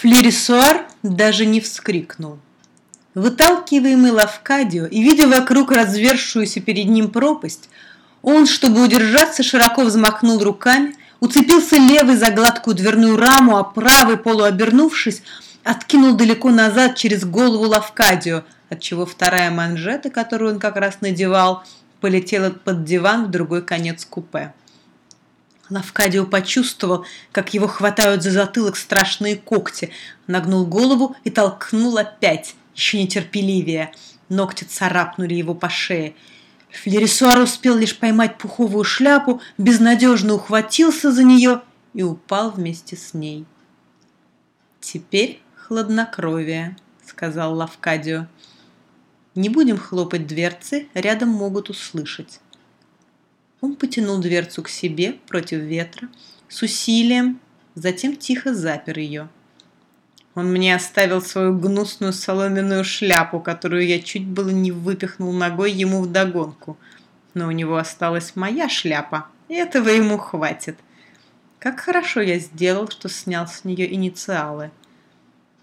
Флерисуар даже не вскрикнул. Выталкиваемый Лавкадио и видя вокруг развершуюся перед ним пропасть, он, чтобы удержаться, широко взмахнул руками, уцепился левой за гладкую дверную раму, а правый, полуобернувшись, откинул далеко назад через голову Лавкадио, отчего вторая манжета, которую он как раз надевал, полетела под диван в другой конец купе. Лавкадио почувствовал, как его хватают за затылок страшные когти, нагнул голову и толкнул опять, еще нетерпеливее. Ногти царапнули его по шее. Флерисуар успел лишь поймать пуховую шляпу, безнадежно ухватился за нее и упал вместе с ней. «Теперь хладнокровие», — сказал Лавкадио. «Не будем хлопать дверцы, рядом могут услышать». Он потянул дверцу к себе против ветра с усилием, затем тихо запер ее. Он мне оставил свою гнусную соломенную шляпу, которую я чуть было не выпихнул ногой ему вдогонку. Но у него осталась моя шляпа, и этого ему хватит. Как хорошо я сделал, что снял с нее инициалы.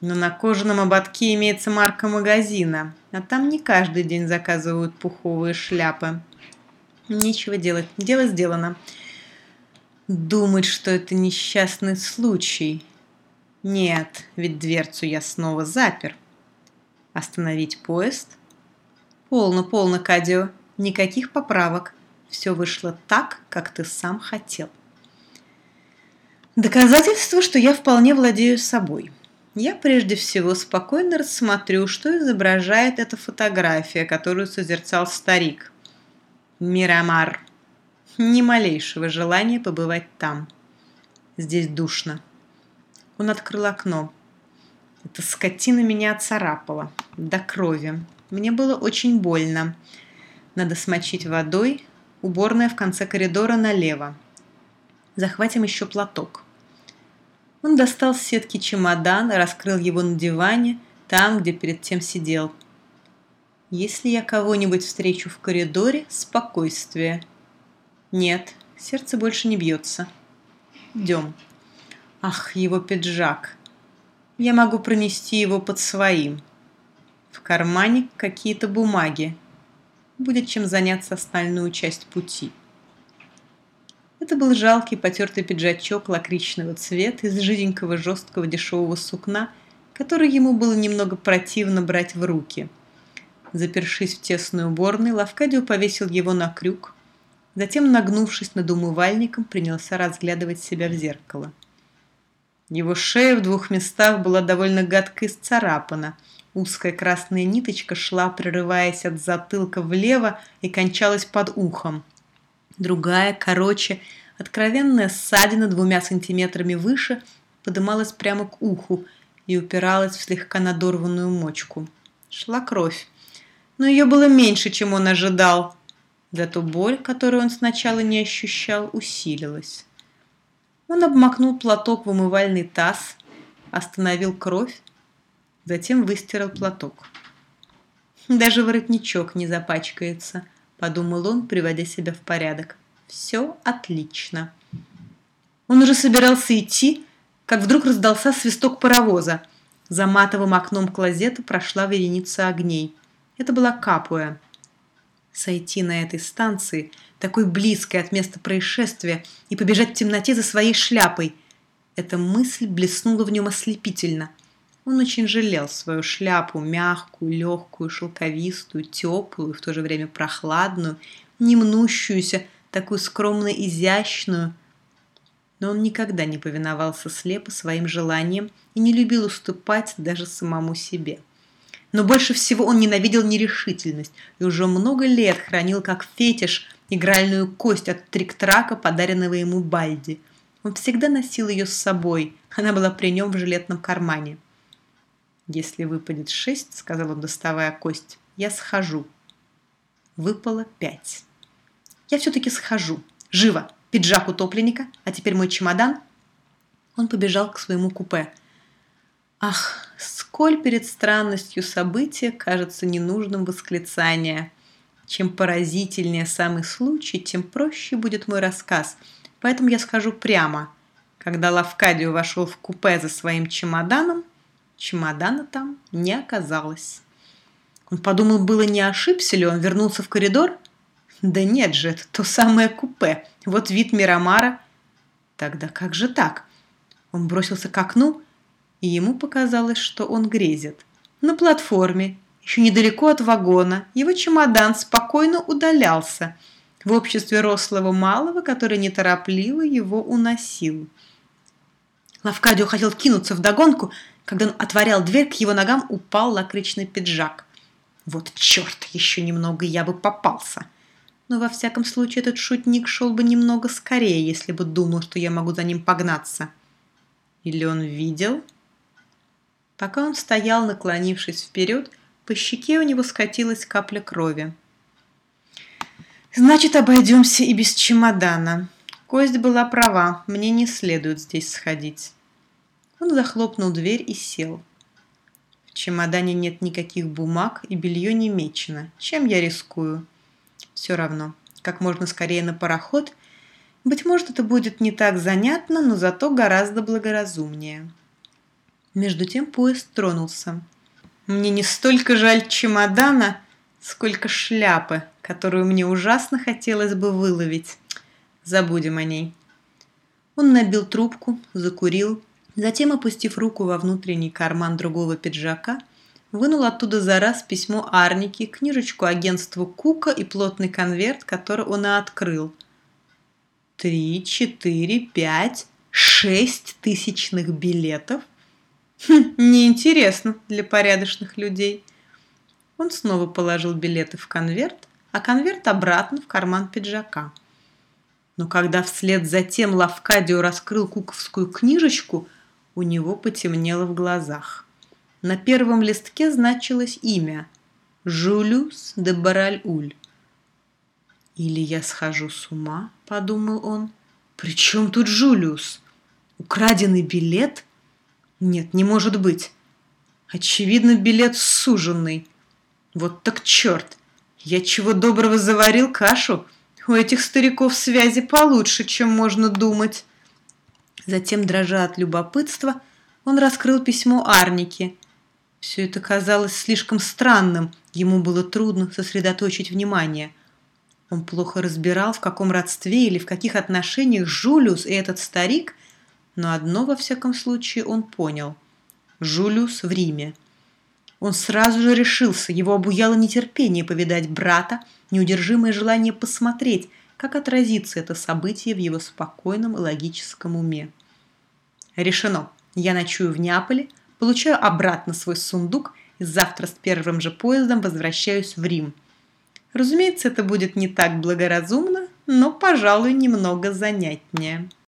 Но на кожаном ободке имеется марка магазина, а там не каждый день заказывают пуховые шляпы. Нечего делать. Дело сделано. Думать, что это несчастный случай. Нет, ведь дверцу я снова запер. Остановить поезд? Полно, полно, Кадио. Никаких поправок. Все вышло так, как ты сам хотел. Доказательство, что я вполне владею собой. Я прежде всего спокойно рассмотрю, что изображает эта фотография, которую созерцал старик – Мирамар. Ни малейшего желания побывать там. Здесь душно. Он открыл окно. Эта скотина меня царапала. До крови. Мне было очень больно. Надо смочить водой. Уборная в конце коридора налево. Захватим еще платок. Он достал с сетки чемодан, раскрыл его на диване, там, где перед тем сидел – если я кого-нибудь встречу в коридоре, спокойствие. Нет, сердце больше не бьется. Идем. Ах, его пиджак. Я могу пронести его под своим. В кармане какие-то бумаги. Будет чем заняться остальную часть пути. Это был жалкий потертый пиджачок лакричного цвета из жиденького жесткого дешевого сукна, который ему было немного противно брать в руки – Запершись в тесную уборную, Лавкадио повесил его на крюк, затем, нагнувшись над умывальником, принялся разглядывать себя в зеркало. Его шея в двух местах была довольно гадко исцарапана. Узкая красная ниточка шла, прерываясь от затылка влево и кончалась под ухом. Другая, короче, откровенная ссадина двумя сантиметрами выше подымалась прямо к уху и упиралась в слегка надорванную мочку. Шла кровь но ее было меньше, чем он ожидал. Зато боль, которую он сначала не ощущал, усилилась. Он обмакнул платок в умывальный таз, остановил кровь, затем выстирал платок. «Даже воротничок не запачкается», — подумал он, приводя себя в порядок. «Все отлично». Он уже собирался идти, как вдруг раздался свисток паровоза. За матовым окном клозета прошла вереница огней. Это была Капуя. Сойти на этой станции, такой близкой от места происшествия, и побежать в темноте за своей шляпой. Эта мысль блеснула в нем ослепительно. Он очень жалел свою шляпу, мягкую, легкую, шелковистую, теплую, в то же время прохладную, не мнущуюся, такую скромно изящную. Но он никогда не повиновался слепо своим желаниям и не любил уступать даже самому себе. Но больше всего он ненавидел нерешительность и уже много лет хранил как фетиш игральную кость от трик-трака, подаренного ему Бальди. Он всегда носил ее с собой, она была при нем в жилетном кармане. «Если выпадет шесть, — сказал он, доставая кость, — я схожу». Выпало пять. «Я все-таки схожу. Живо! Пиджак утопленника, а теперь мой чемодан». Он побежал к своему купе – Ах, сколь перед странностью события кажется ненужным восклицание. Чем поразительнее самый случай, тем проще будет мой рассказ. Поэтому я скажу прямо. Когда Лавкадио вошел в купе за своим чемоданом, чемодана там не оказалось. Он подумал, было не ошибся ли он, вернулся в коридор? Да нет же, это то самое купе. Вот вид Мирамара. Тогда как же так? Он бросился к окну, и ему показалось, что он грезит. На платформе, еще недалеко от вагона, его чемодан спокойно удалялся в обществе рослого малого, который неторопливо его уносил. Лавкадио хотел кинуться в догонку, когда он отворял дверь, к его ногам упал лакричный пиджак. Вот черт, еще немного я бы попался. Но во всяком случае этот шутник шел бы немного скорее, если бы думал, что я могу за ним погнаться. Или он видел? Пока он стоял, наклонившись вперед, по щеке у него скатилась капля крови. «Значит, обойдемся и без чемодана. Кость была права, мне не следует здесь сходить». Он захлопнул дверь и сел. В чемодане нет никаких бумаг и белье не мечено. Чем я рискую? Все равно. Как можно скорее на пароход. Быть может, это будет не так занятно, но зато гораздо благоразумнее. Между тем поезд тронулся. Мне не столько жаль чемодана, сколько шляпы, которую мне ужасно хотелось бы выловить. Забудем о ней. Он набил трубку, закурил, затем, опустив руку во внутренний карман другого пиджака, вынул оттуда за раз письмо Арники, книжечку агентства Кука и плотный конверт, который он и открыл. Три, четыре, пять, шесть тысячных билетов – Хм, неинтересно для порядочных людей. Он снова положил билеты в конверт, а конверт обратно в карман пиджака. Но когда вслед за тем Лавкадио раскрыл куковскую книжечку, у него потемнело в глазах. На первом листке значилось имя – Жулюс де Бараль-Уль. «Или я схожу с ума?» – подумал он. «При чем тут Жулиус? Украденный билет – нет, не может быть. Очевидно, билет суженный. Вот так черт. Я чего доброго заварил кашу. У этих стариков связи получше, чем можно думать. Затем, дрожа от любопытства, он раскрыл письмо Арнике. Все это казалось слишком странным, ему было трудно сосредоточить внимание. Он плохо разбирал, в каком родстве или в каких отношениях Жулиус и этот старик – но одно, во всяком случае, он понял. Жулиус в Риме. Он сразу же решился, его обуяло нетерпение повидать брата, неудержимое желание посмотреть, как отразится это событие в его спокойном и логическом уме. Решено. Я ночую в Неаполе, получаю обратно свой сундук и завтра с первым же поездом возвращаюсь в Рим. Разумеется, это будет не так благоразумно, но, пожалуй, немного занятнее.